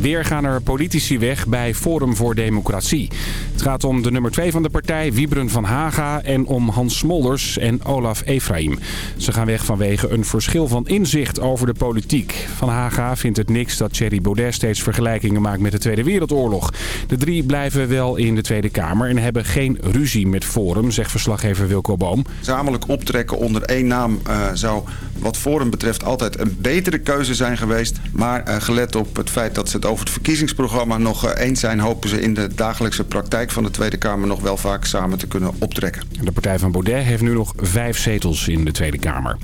Weer gaan er politici weg bij Forum voor Democratie. Het gaat om de nummer 2 van de partij, Wiebren van Haga... en om Hans Smolders en Olaf Efraim. Ze gaan weg vanwege een verschil van inzicht over de politiek. Van Haga vindt het niks dat Thierry Baudet steeds vergelijkingen maakt met de Tweede Wereldoorlog. De drie blijven wel in de Tweede Kamer en hebben geen ruzie met Forum... zegt verslaggever Wilco Boom. Gezamenlijk optrekken onder één naam uh, zou wat Forum betreft altijd een betere keuze zijn geweest. Maar uh, gelet op het feit dat ze over het verkiezingsprogramma nog uh, eens zijn... hopen ze in de dagelijkse praktijk van de Tweede Kamer nog wel vaak samen te kunnen optrekken. De partij van Baudet heeft nu nog vijf zetels in de Tweede Kamer.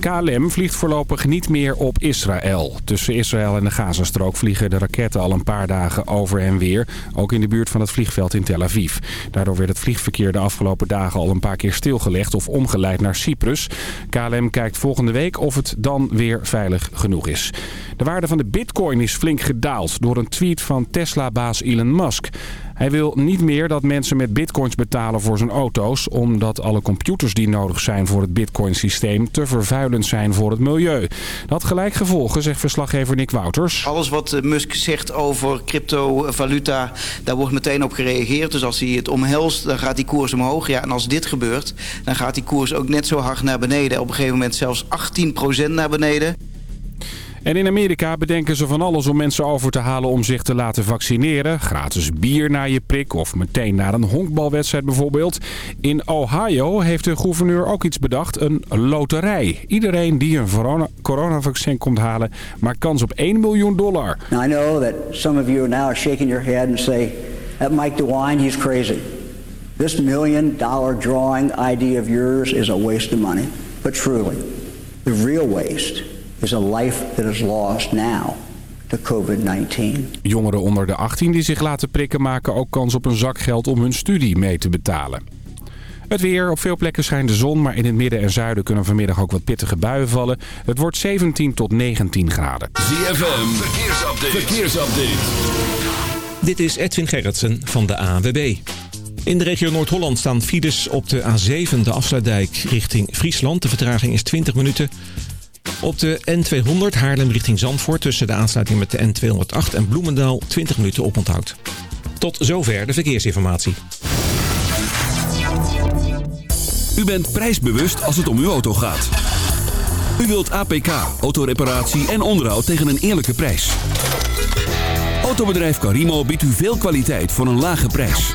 KLM vliegt voorlopig niet meer op Israël. Tussen Israël en de Gazastrook vliegen de raketten al een paar dagen over en weer. Ook in de buurt van het vliegveld in Tel Aviv. Daardoor werd het vliegverkeer de afgelopen dagen al een paar keer stilgelegd of omgeleid naar Cyprus. KLM kijkt volgende week of het dan weer veilig genoeg is. De waarde van de bitcoin is flink gedaald door een tweet van Tesla-baas Elon Musk. Hij wil niet meer dat mensen met bitcoins betalen voor zijn auto's... omdat alle computers die nodig zijn voor het bitcoin-systeem... te vervuilend zijn voor het milieu. Dat gelijk gevolgen, zegt verslaggever Nick Wouters. Alles wat Musk zegt over cryptovaluta, daar wordt meteen op gereageerd. Dus als hij het omhelst, dan gaat die koers omhoog. Ja, en als dit gebeurt, dan gaat die koers ook net zo hard naar beneden. Op een gegeven moment zelfs 18% naar beneden. En in Amerika bedenken ze van alles om mensen over te halen om zich te laten vaccineren. Gratis bier naar je prik of meteen naar een honkbalwedstrijd bijvoorbeeld. In Ohio heeft de gouverneur ook iets bedacht, een loterij. Iedereen die een coronavaccin komt halen maakt kans op 1 miljoen dollar. Now I know that some of you now are shaking your head and say, that Mike DeWine, he's crazy. This million dollar drawing idea of yours is a waste of money. But truly, the real waste is a life that is lost now to COVID-19. Jongeren onder de 18 die zich laten prikken maken ook kans op een zak geld om hun studie mee te betalen. Het weer. Op veel plekken schijnt de zon, maar in het midden en zuiden kunnen vanmiddag ook wat pittige buien vallen. Het wordt 17 tot 19 graden. ZFM, verkeersupdate. verkeersupdate. Dit is Edwin Gerritsen van de ANWB. In de regio Noord-Holland staan files op de A7, de afsluitdijk, richting Friesland. De vertraging is 20 minuten. Op de N200 Haarlem richting Zandvoort tussen de aansluiting met de N208 en Bloemendaal 20 minuten oponthoud. Tot zover de verkeersinformatie. U bent prijsbewust als het om uw auto gaat. U wilt APK, autoreparatie en onderhoud tegen een eerlijke prijs. Autobedrijf Carimo biedt u veel kwaliteit voor een lage prijs.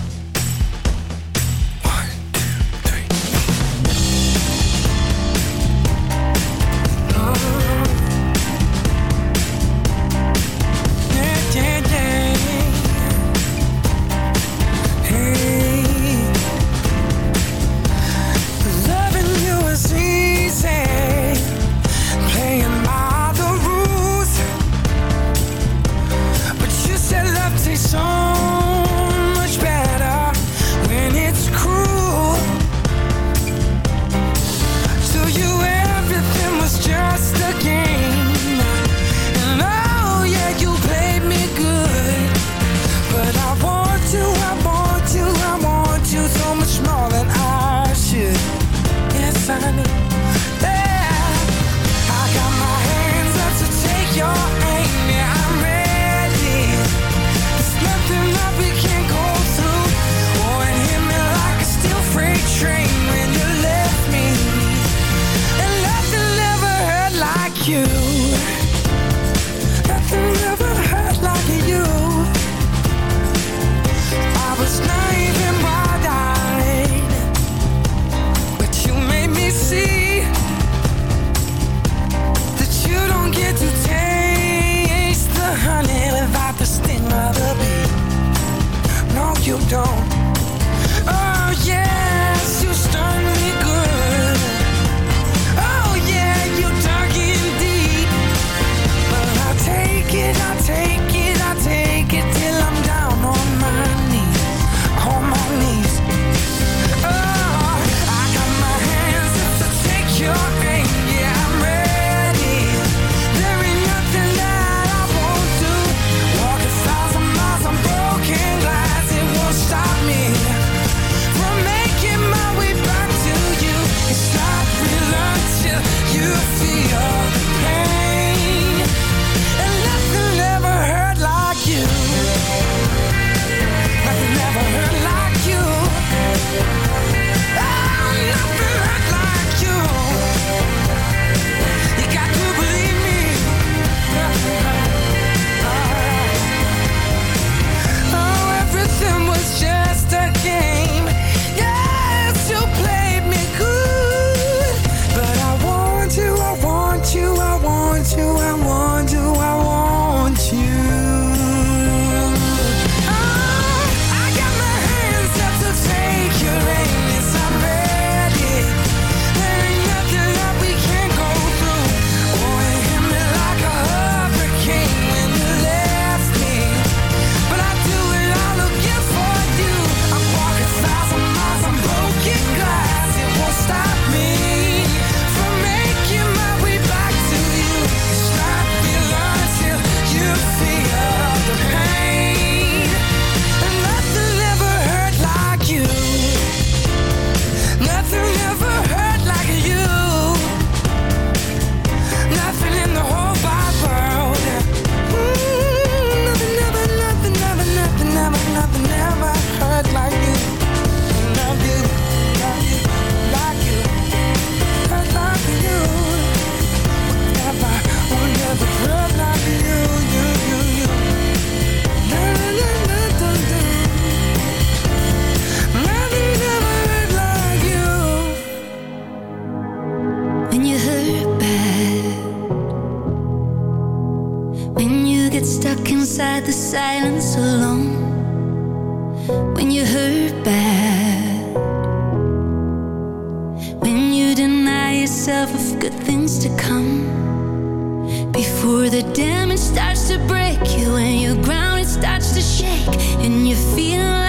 Before the damage starts to break you And your ground it starts to shake And you feel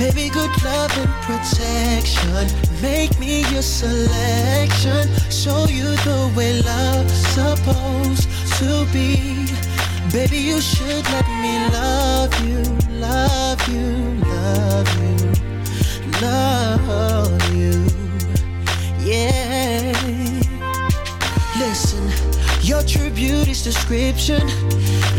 baby, good love and protection. Make me your selection. Show you the way love's supposed to be. Baby, you should let me love you, love you, love you love you. Yeah. Listen, your true beauty's description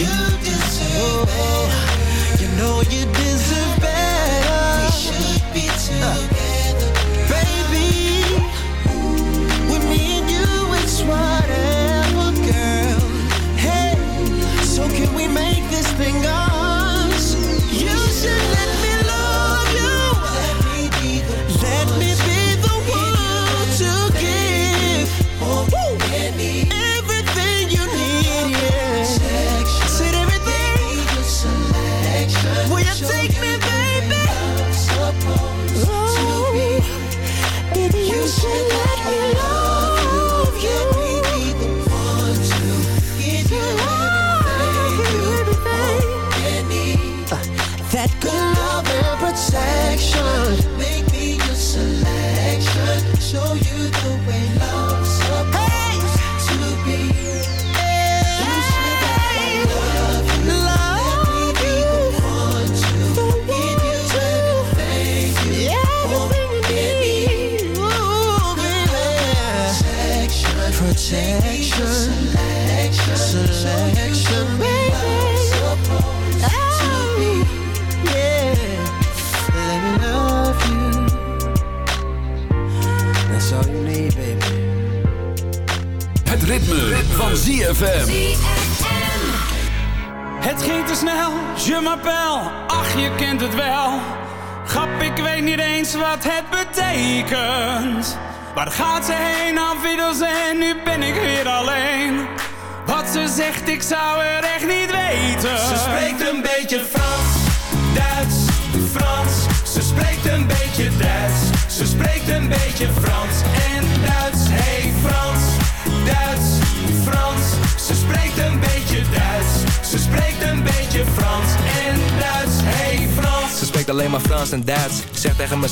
You deserve. You know you deserve better. We should be together, you, it's whatever, girl. Hey, so can we make this thing ours?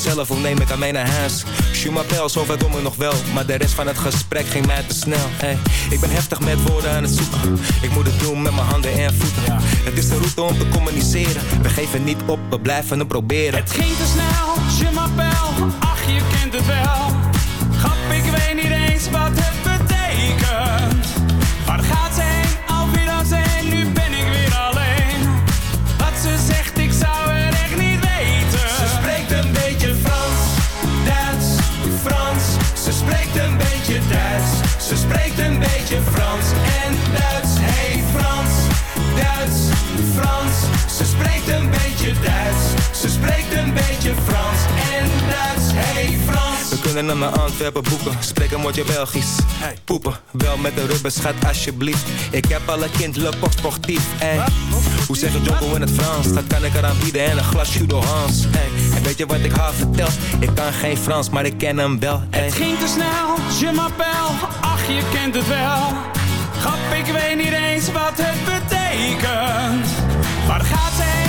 Mezelf, hoe neem ik aan naar huis? M'appelle, zover kom ik nog wel. Maar de rest van het gesprek ging mij te snel. Hey, ik ben heftig met woorden aan het zoeken. Ik moet het doen met mijn handen en voeten. Het is de route om te communiceren. We geven niet op, we blijven het proberen. Het ging te snel, Kunnen naar Antwerpen boeken, spreek een woordje Belgisch. Poepen, wel met de rubber, schat alsjeblieft. Ik heb alle kind, le pop sportief. Hoe zeg je Jocko in het Frans? Dat kan ik eraan bieden en een glas Judo Hans. Ey. En weet je wat ik haar vertel? Ik kan geen Frans, maar ik ken hem wel. Ey. Het ging te snel, je m'appelle, ach je kent het wel. Grap, ik weet niet eens wat het betekent. Waar gaat ze heen,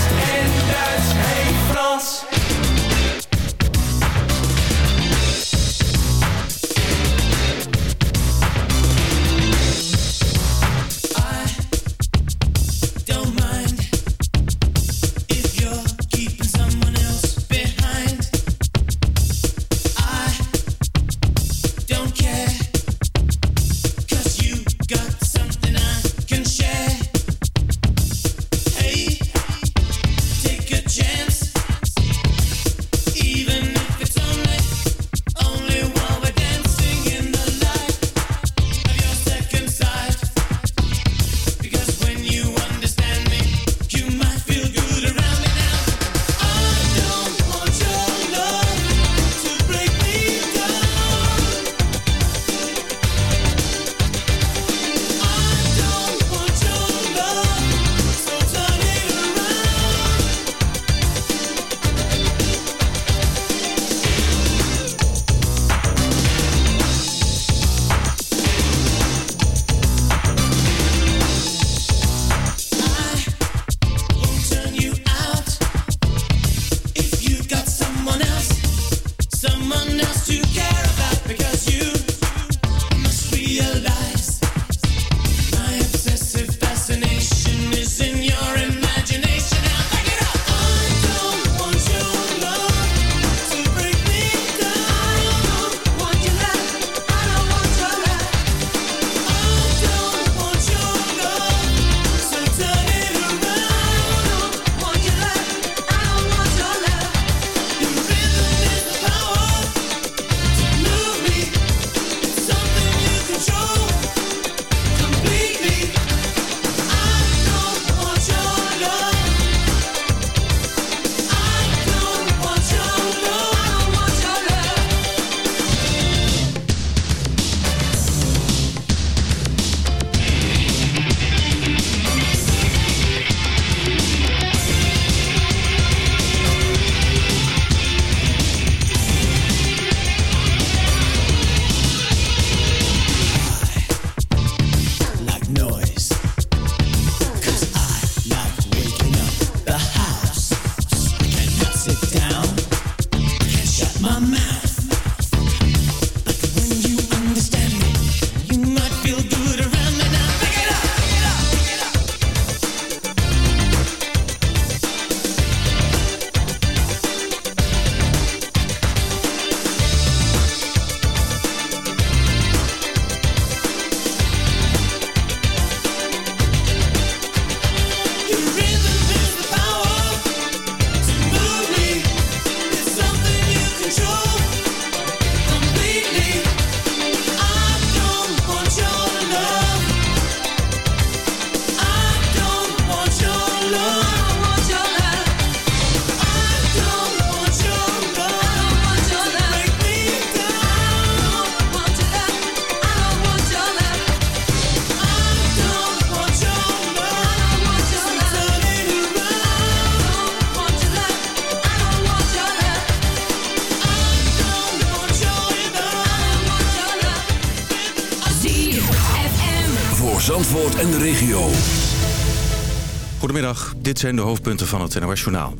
dit zijn de hoofdpunten van het Journaal.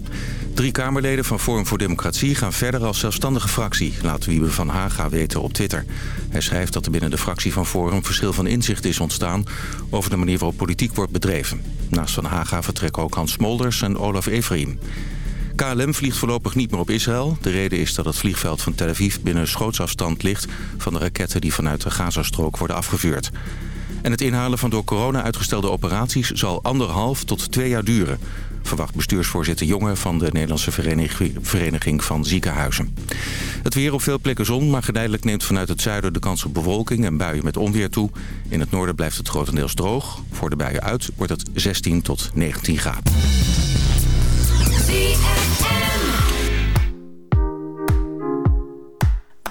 Drie Kamerleden van Forum voor Democratie gaan verder als zelfstandige fractie... laat Wiebe van Haga weten op Twitter. Hij schrijft dat er binnen de fractie van Forum verschil van inzicht is ontstaan... over de manier waarop politiek wordt bedreven. Naast van Haga vertrekken ook Hans Smolders en Olaf Efraim. KLM vliegt voorlopig niet meer op Israël. De reden is dat het vliegveld van Tel Aviv binnen schootsafstand ligt... van de raketten die vanuit de Gazastrook worden afgevuurd. En het inhalen van door corona uitgestelde operaties zal anderhalf tot twee jaar duren. Verwacht bestuursvoorzitter Jonge van de Nederlandse Vereniging- van Ziekenhuizen. Het weer op veel plekken zon, maar geleidelijk neemt vanuit het zuiden de kans op bewolking en buien met onweer toe. In het noorden blijft het grotendeels droog. Voor de buien uit wordt het 16 tot 19 graden.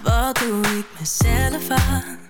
Wat doe ik mezelf aan?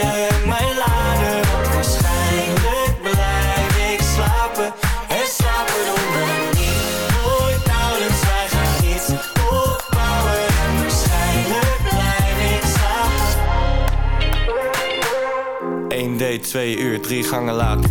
en mijn lader. Want waarschijnlijk blijf ik slapen. En slapen doen we niet. Nooit nauwelijks, wij gaan niets opbouwen. En waarschijnlijk blijf ik slapen. Eén date, twee uur, drie gangen later.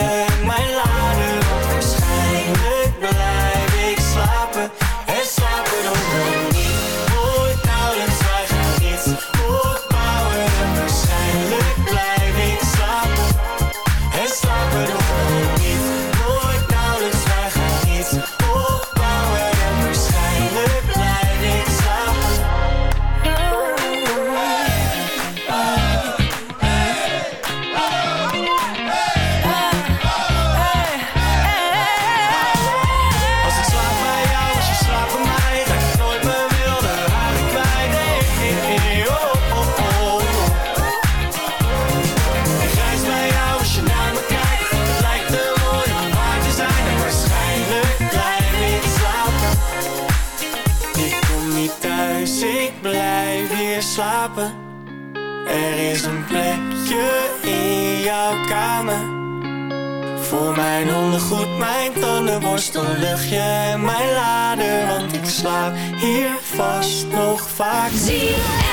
luchtje Voor mijn ondergoed, mijn tandenborstel, luchtje en mijn lader. Want ik slaap hier vast nog vaak. Hey,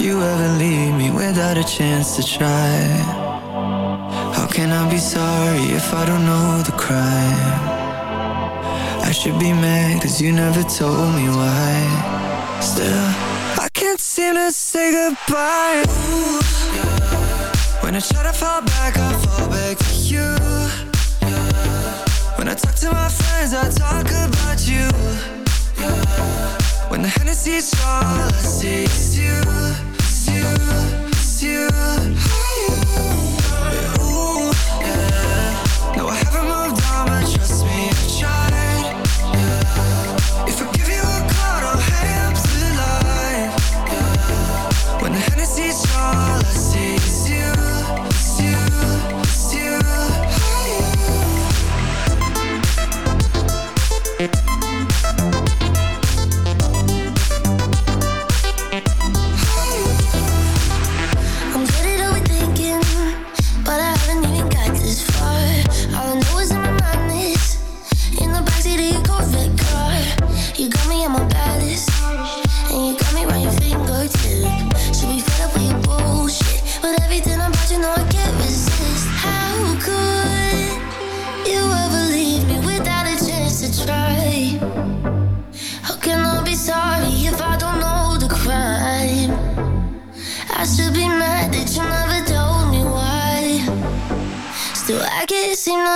you ever leave me without a chance to try? How can I be sorry if I don't know the crime? I should be mad cause you never told me why Still, I can't seem to say goodbye Ooh. When I try to fall back, I fall back to you yeah. When I talk to my friends, I talk about you when the Hennessy's all I see is you, it's you, it's you, it's you.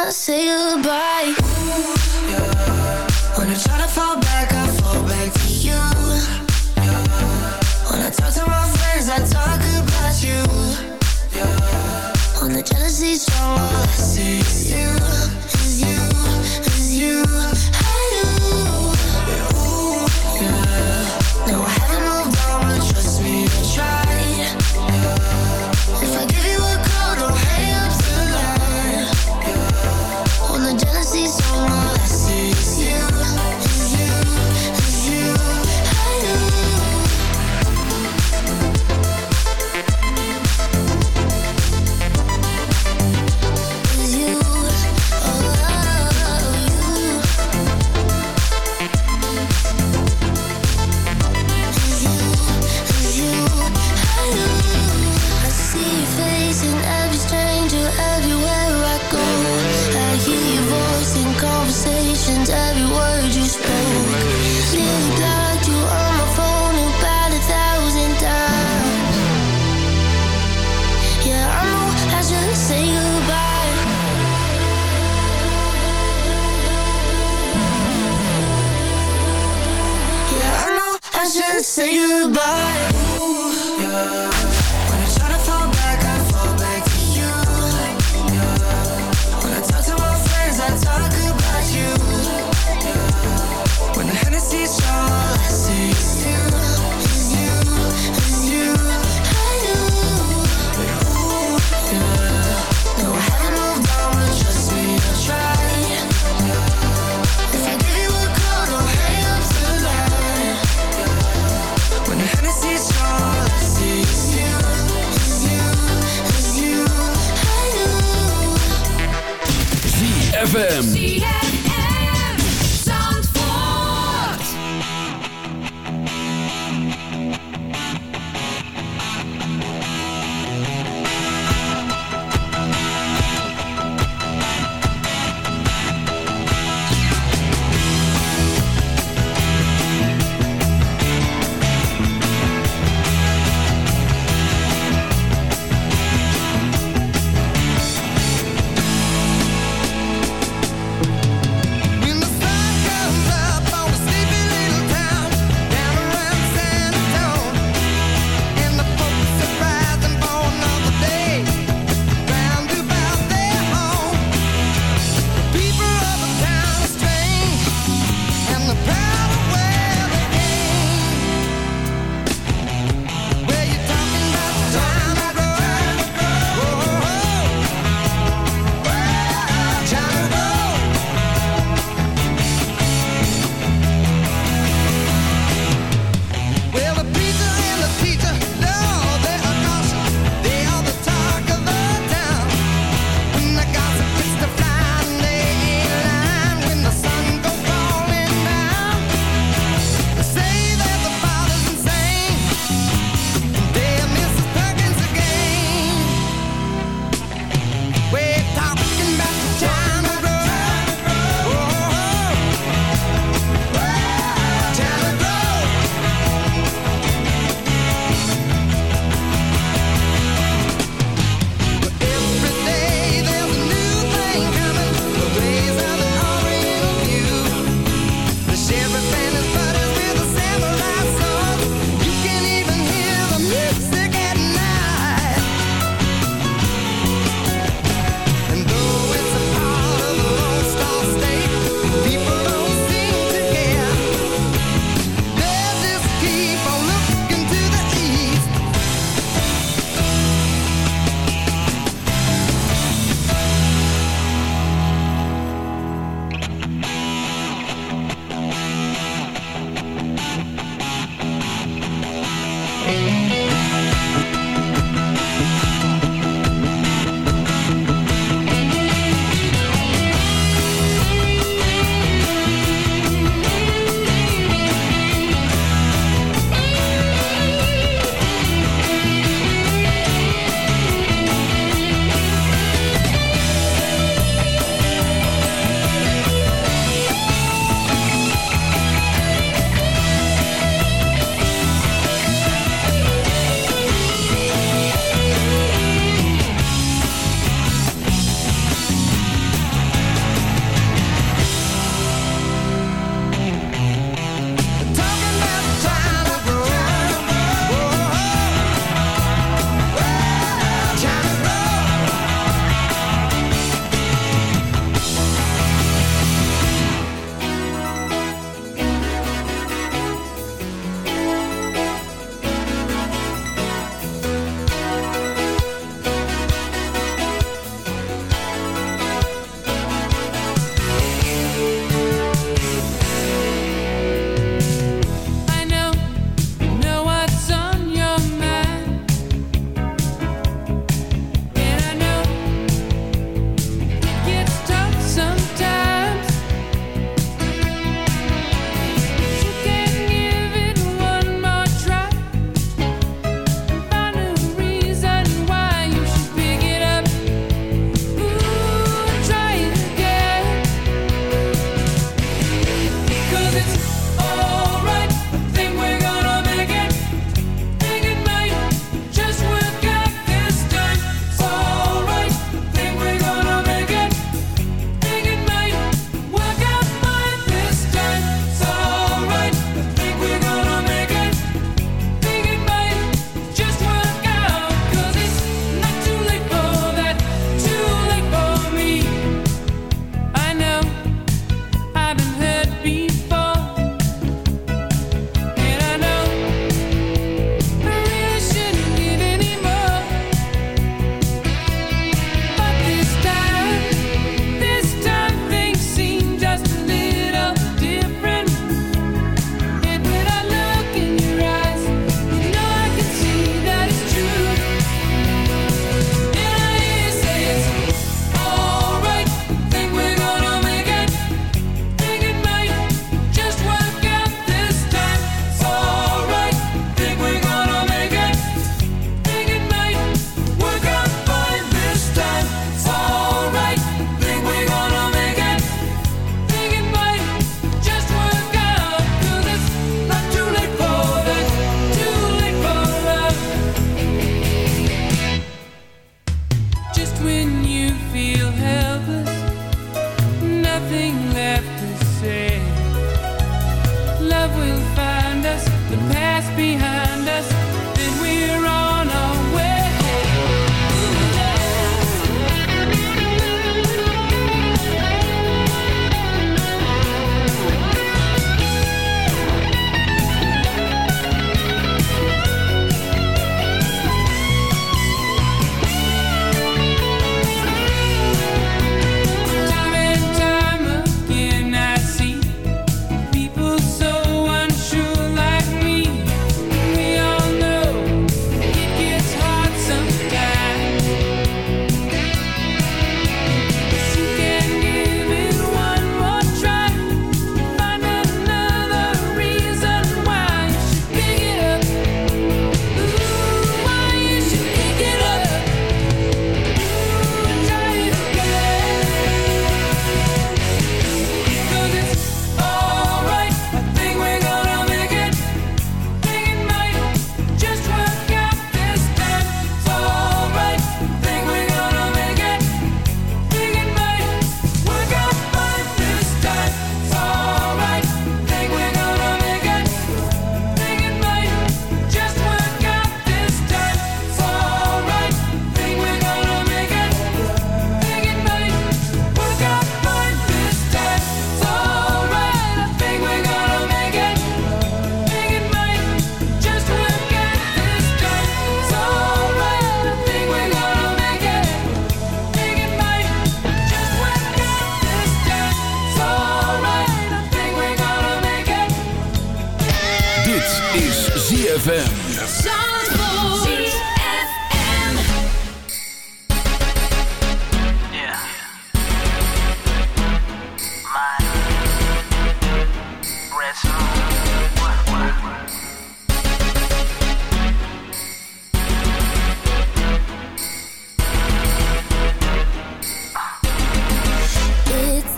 say goodbye.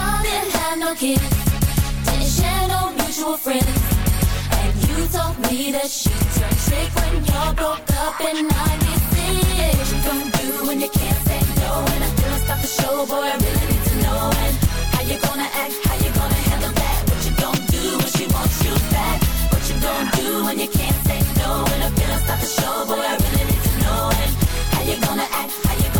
Y'all didn't have no kids, didn't share no mutual friends. And you told me that she turned trick when y'all broke up in 96. What you gonna do when you can't say no? And I feel stop the show, boy, I really need to know. And how you gonna act, how you gonna handle that? What you gonna do when she wants you back? What you gonna do when you can't say no? And I feel stop the show, boy, I really need to know. And how you gonna act, how you gonna